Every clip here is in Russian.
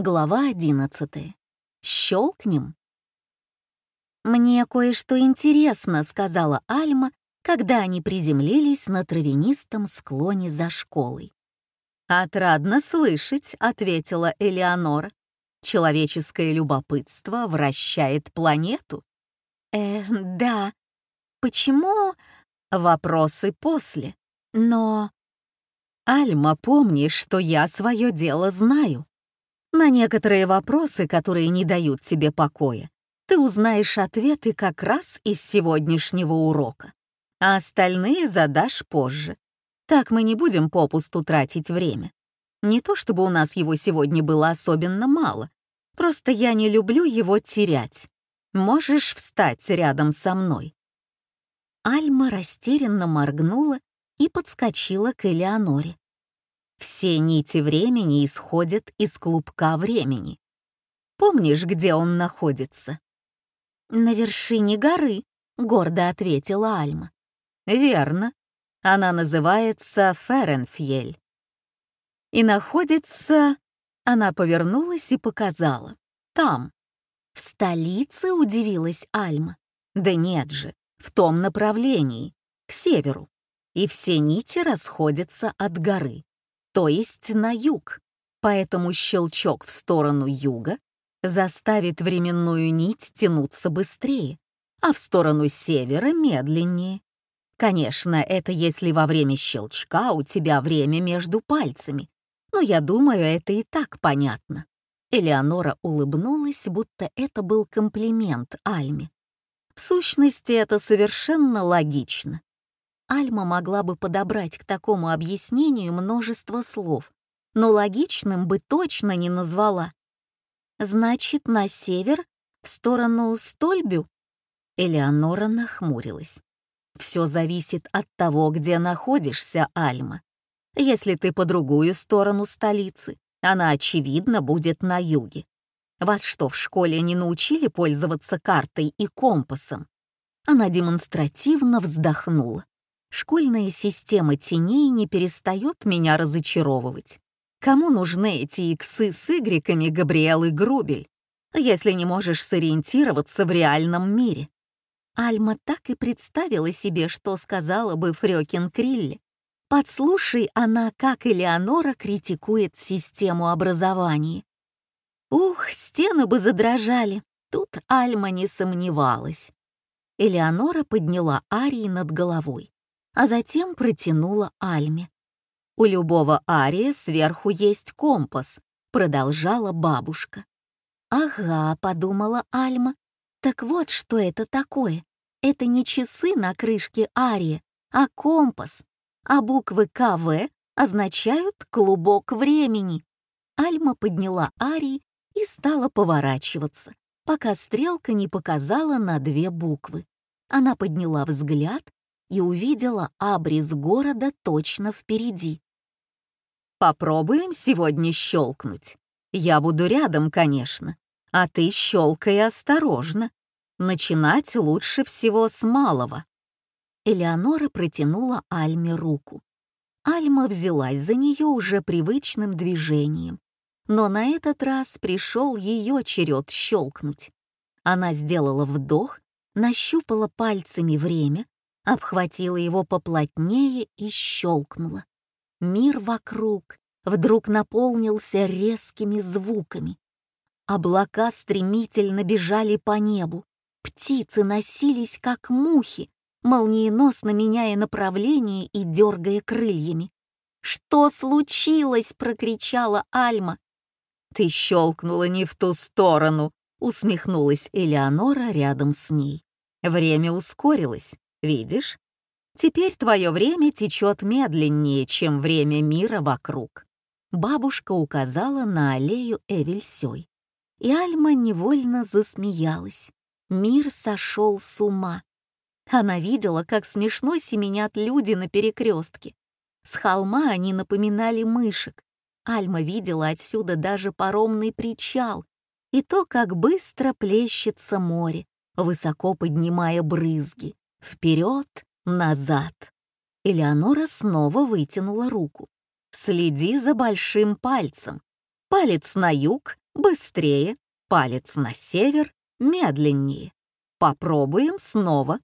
Глава одиннадцатая. Щелкнем. «Мне кое-что интересно», — сказала Альма, когда они приземлились на травянистом склоне за школой. «Отрадно слышать», — ответила Элеонора. «Человеческое любопытство вращает планету». «Э, да. Почему?» «Вопросы после. Но...» «Альма, помни, что я свое дело знаю. На некоторые вопросы, которые не дают тебе покоя, ты узнаешь ответы как раз из сегодняшнего урока, а остальные задашь позже. Так мы не будем попусту тратить время. Не то чтобы у нас его сегодня было особенно мало, просто я не люблю его терять. Можешь встать рядом со мной». Альма растерянно моргнула и подскочила к Элеоноре. Все нити времени исходят из клубка времени. Помнишь, где он находится? «На вершине горы», — гордо ответила Альма. «Верно. Она называется Ференфьель. И находится...» Она повернулась и показала. «Там». «В столице?» — удивилась Альма. «Да нет же, в том направлении, к северу. И все нити расходятся от горы то есть на юг, поэтому щелчок в сторону юга заставит временную нить тянуться быстрее, а в сторону севера медленнее. Конечно, это если во время щелчка у тебя время между пальцами, но я думаю, это и так понятно. Элеонора улыбнулась, будто это был комплимент Альме. В сущности, это совершенно логично. Альма могла бы подобрать к такому объяснению множество слов, но логичным бы точно не назвала. «Значит, на север, в сторону Стольбю?» Элеонора нахмурилась. «Все зависит от того, где находишься, Альма. Если ты по другую сторону столицы, она, очевидно, будет на юге. Вас что, в школе не научили пользоваться картой и компасом?» Она демонстративно вздохнула. Школьная система теней не перестает меня разочаровывать. Кому нужны эти иксы с игреками, Габриэл и Грубель, если не можешь сориентироваться в реальном мире? Альма так и представила себе, что сказала бы Фрёкин Крилле. Подслушай она, как Элеонора критикует систему образования. Ух, стены бы задрожали. Тут Альма не сомневалась. Элеонора подняла Арии над головой а затем протянула Альме. «У любого ария сверху есть компас», — продолжала бабушка. «Ага», — подумала Альма. «Так вот, что это такое. Это не часы на крышке ария, а компас. А буквы КВ означают «клубок времени». Альма подняла арий и стала поворачиваться, пока стрелка не показала на две буквы. Она подняла взгляд и увидела абрис города точно впереди. «Попробуем сегодня щелкнуть. Я буду рядом, конечно, а ты щелкай осторожно. Начинать лучше всего с малого». Элеонора протянула Альме руку. Альма взялась за нее уже привычным движением, но на этот раз пришел ее черед щелкнуть. Она сделала вдох, нащупала пальцами время, обхватила его поплотнее и щелкнула. Мир вокруг вдруг наполнился резкими звуками. Облака стремительно бежали по небу, птицы носились, как мухи, молниеносно меняя направление и дергая крыльями. «Что случилось?» — прокричала Альма. «Ты щелкнула не в ту сторону», — усмехнулась Элеонора рядом с ней. Время ускорилось. Видишь? Теперь твое время течет медленнее, чем время мира вокруг. Бабушка указала на аллею Эвельсёй. И Альма невольно засмеялась. Мир сошел с ума. Она видела, как смешно семенят люди на перекрестке. С холма они напоминали мышек. Альма видела отсюда даже паромный причал и то, как быстро плещется море, высоко поднимая брызги. Вперед, назад. Элеонора снова вытянула руку. Следи за большим пальцем. Палец на юг, Быстрее, палец на север, медленнее. Попробуем снова.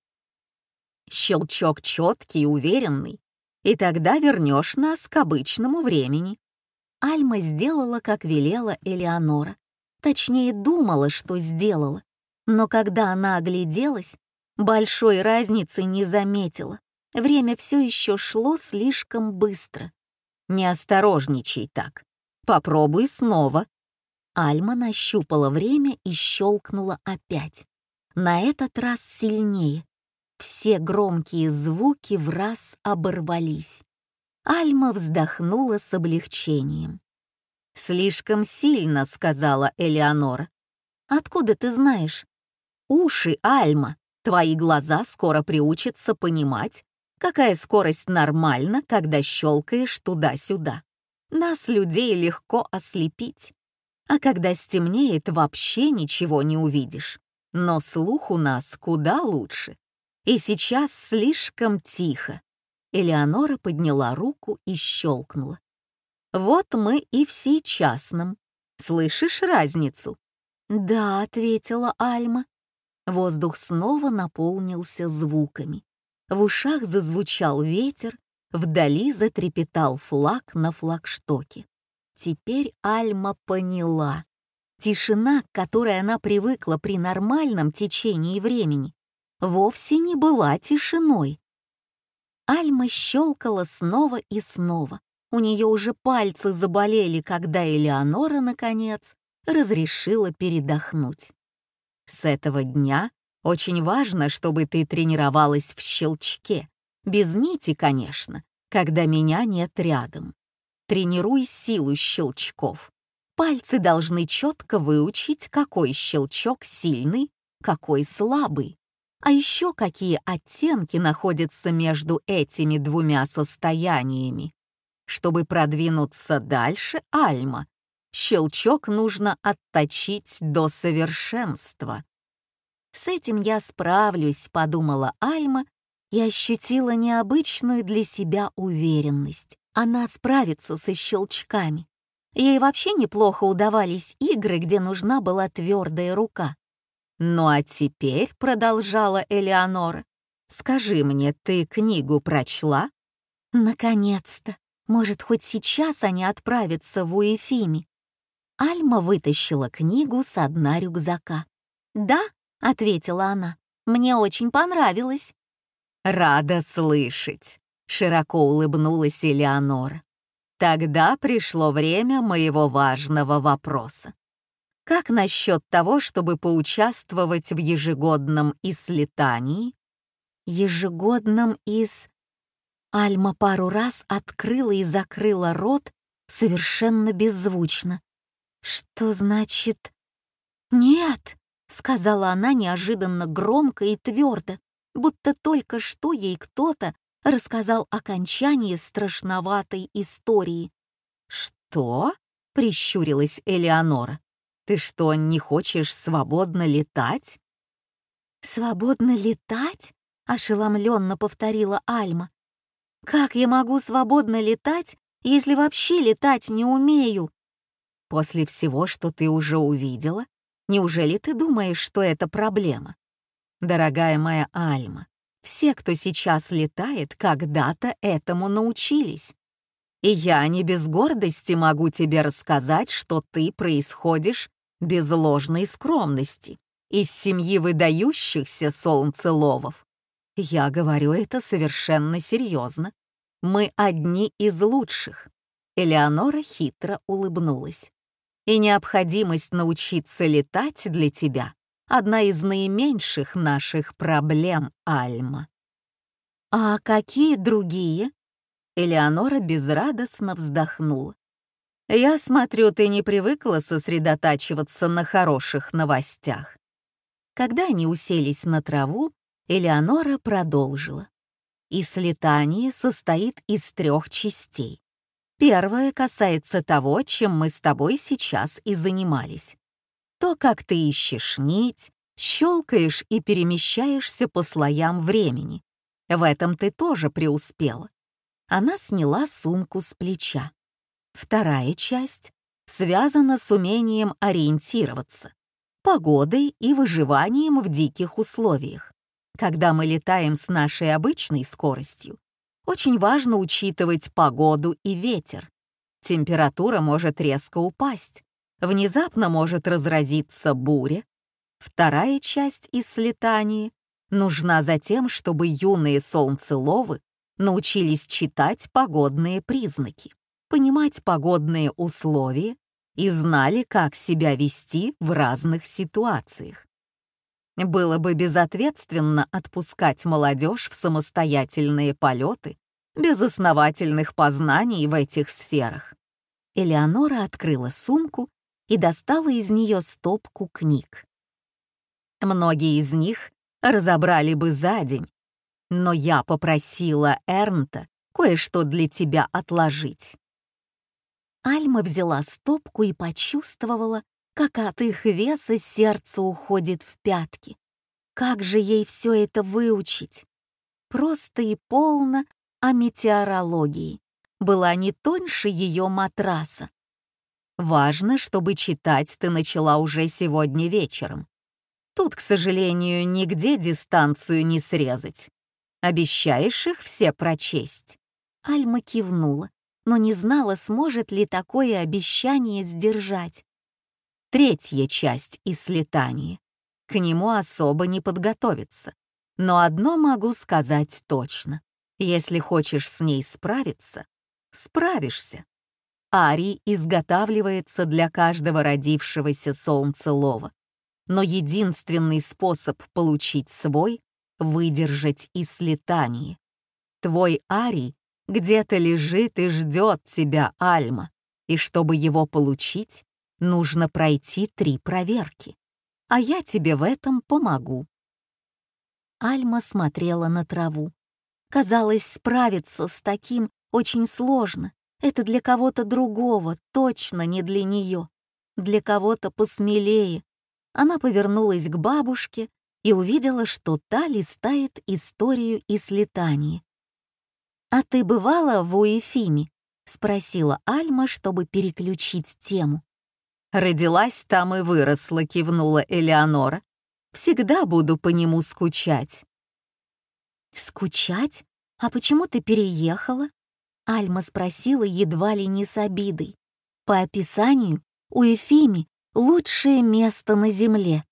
Щелчок четкий, и уверенный. И тогда вернешь нас к обычному времени. Альма сделала, как велела Элеонора. Точнее, думала, что сделала. Но когда она огляделась, большой разницы не заметила. Время все еще шло слишком быстро. «Не осторожничай так. Попробуй снова». Альма нащупала время и щелкнула опять. На этот раз сильнее. Все громкие звуки в раз оборвались. Альма вздохнула с облегчением. «Слишком сильно», — сказала Элеонора. «Откуда ты знаешь?» «Уши, Альма, твои глаза скоро приучатся понимать, какая скорость нормальна, когда щелкаешь туда-сюда. Нас, людей, легко ослепить. А когда стемнеет, вообще ничего не увидишь. Но слух у нас куда лучше. И сейчас слишком тихо. Элеонора подняла руку и щелкнула. «Вот мы и в сейчасном. Слышишь разницу?» «Да», — ответила Альма. Воздух снова наполнился звуками. В ушах зазвучал ветер, вдали затрепетал флаг на флагштоке. Теперь Альма поняла. Тишина, к которой она привыкла при нормальном течении времени, вовсе не была тишиной. Альма щелкала снова и снова. У нее уже пальцы заболели, когда Элеонора, наконец, разрешила передохнуть. С этого дня очень важно, чтобы ты тренировалась в щелчке. Без нити, конечно, когда меня нет рядом. Тренируй силу щелчков. Пальцы должны четко выучить, какой щелчок сильный, какой слабый. А еще какие оттенки находятся между этими двумя состояниями. Чтобы продвинуться дальше, Альма, щелчок нужно отточить до совершенства. «С этим я справлюсь», — подумала Альма и ощутила необычную для себя уверенность. Она справится со щелчками. Ей вообще неплохо удавались игры, где нужна была твердая рука. «Ну а теперь», — продолжала Элеонора, — «скажи мне, ты книгу прочла?» «Наконец-то! Может, хоть сейчас они отправятся в Уэфими?» Альма вытащила книгу с дна рюкзака. «Да», — ответила она, — «мне очень понравилось». «Рада слышать», — широко улыбнулась Элеонора. «Тогда пришло время моего важного вопроса. Как насчет того, чтобы поучаствовать в ежегодном ислетании? Ежегодном из... Альма пару раз открыла и закрыла рот совершенно беззвучно. Что значит... Нет, сказала она неожиданно громко и твердо, будто только что ей кто-то рассказал окончание страшноватой истории. «Что?» — прищурилась Элеонора. Ты что, не хочешь свободно летать?» «Свободно летать?» — ошеломленно повторила Альма. «Как я могу свободно летать, если вообще летать не умею?» «После всего, что ты уже увидела, неужели ты думаешь, что это проблема?» «Дорогая моя Альма, все, кто сейчас летает, когда-то этому научились. И я не без гордости могу тебе рассказать, что ты происходишь без ложной скромности, из семьи выдающихся солнцеловов. Я говорю это совершенно серьезно. Мы одни из лучших. Элеонора хитро улыбнулась. И необходимость научиться летать для тебя — одна из наименьших наших проблем, Альма. «А какие другие?» Элеонора безрадостно вздохнула. Я смотрю, ты не привыкла сосредотачиваться на хороших новостях. Когда они уселись на траву, Элеонора продолжила. И слетание состоит из трех частей. Первая касается того, чем мы с тобой сейчас и занимались. То, как ты ищешь нить, щелкаешь и перемещаешься по слоям времени. В этом ты тоже преуспела. Она сняла сумку с плеча. Вторая часть связано с умением ориентироваться, погодой и выживанием в диких условиях. Когда мы летаем с нашей обычной скоростью, очень важно учитывать погоду и ветер. Температура может резко упасть, внезапно может разразиться буря. Вторая часть из нужна за тем, чтобы юные солнцеловы научились читать погодные признаки, понимать погодные условия и знали, как себя вести в разных ситуациях. Было бы безответственно отпускать молодежь в самостоятельные полеты без основательных познаний в этих сферах. Элеонора открыла сумку и достала из нее стопку книг. Многие из них разобрали бы за день, но я попросила Эрнта кое-что для тебя отложить. Альма взяла стопку и почувствовала, как от их веса сердце уходит в пятки. Как же ей все это выучить? Просто и полно о метеорологии. Была не тоньше ее матраса. Важно, чтобы читать ты начала уже сегодня вечером. Тут, к сожалению, нигде дистанцию не срезать. Обещаешь их все прочесть?» Альма кивнула, но не знала, сможет ли такое обещание сдержать третья часть из слетания. К нему особо не подготовиться. Но одно могу сказать точно. Если хочешь с ней справиться, справишься. Арий изготавливается для каждого родившегося солнцелова. Но единственный способ получить свой — выдержать и слетание. Твой Арий где-то лежит и ждет тебя, Альма, и чтобы его получить, нужно пройти три проверки, а я тебе в этом помогу». Альма смотрела на траву. Казалось, справиться с таким очень сложно. Это для кого-то другого, точно не для нее. Для кого-то посмелее. Она повернулась к бабушке и увидела, что та листает историю и слетание. «А ты бывала в Уэфиме?» — спросила Альма, чтобы переключить тему. «Родилась там и выросла», — кивнула Элеонора. «Всегда буду по нему скучать». «Скучать? А почему ты переехала?» Альма спросила едва ли не с обидой. По описанию, у Эфими лучшее место на земле.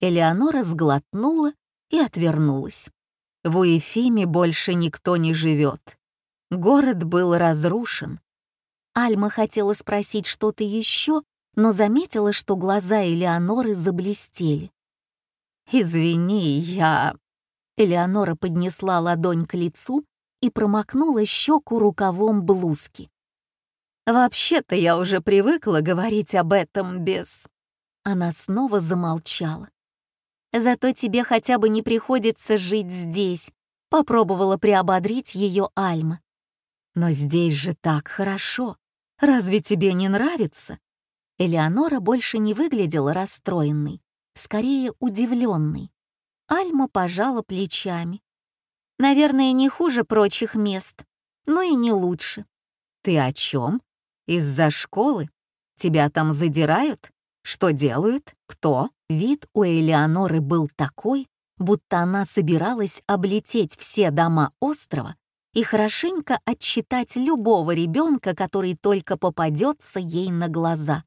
Элеонора сглотнула и отвернулась. В Уэфиме больше никто не живет. Город был разрушен. Альма хотела спросить что-то еще, но заметила, что глаза Элеоноры заблестели. «Извини, я...» Элеонора поднесла ладонь к лицу и промокнула щеку рукавом блузки. «Вообще-то я уже привыкла говорить об этом без...» Она снова замолчала. «Зато тебе хотя бы не приходится жить здесь», — попробовала приободрить ее Альма. «Но здесь же так хорошо. Разве тебе не нравится?» Элеонора больше не выглядела расстроенной, скорее удивленной. Альма пожала плечами. «Наверное, не хуже прочих мест, но и не лучше». «Ты о чем? Из-за школы? Тебя там задирают? Что делают? Кто?» Вид у Элеоноры был такой, будто она собиралась облететь все дома острова и хорошенько отчитать любого ребенка, который только попадется ей на глаза.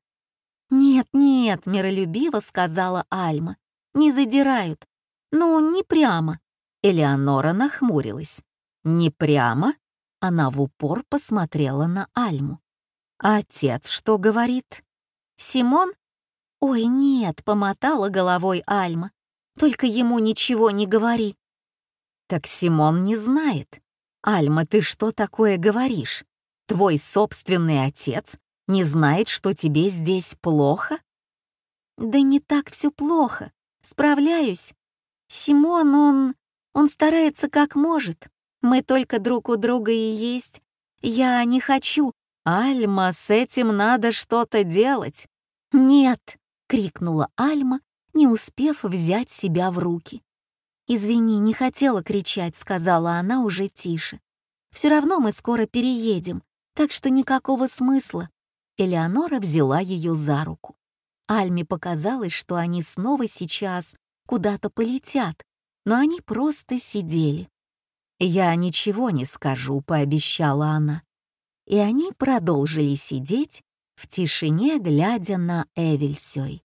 «Нет-нет», — миролюбиво сказала Альма, — «не задирают. Ну, не прямо». Элеонора нахмурилась. «Не прямо?» Она в упор посмотрела на Альму. «А отец что говорит?» «Симон?» «Ой, нет», — помотала головой Альма. «Только ему ничего не говори». «Так Симон не знает. Альма, ты что такое говоришь? Твой собственный отец не знает, что тебе здесь плохо? Да не так все плохо. Справляюсь. Симон, он... он старается как может. Мы только друг у друга и есть. Я не хочу. Альма, с этим надо что-то делать. Нет, крикнула Альма, не успев взять себя в руки. «Извини, не хотела кричать», — сказала она уже тише. «Все равно мы скоро переедем, так что никакого смысла. Элеонора взяла ее за руку. Альме показалось, что они снова сейчас куда-то полетят, но они просто сидели. «Я ничего не скажу», — пообещала она. И они продолжили сидеть в тишине, глядя на Эвельсёй.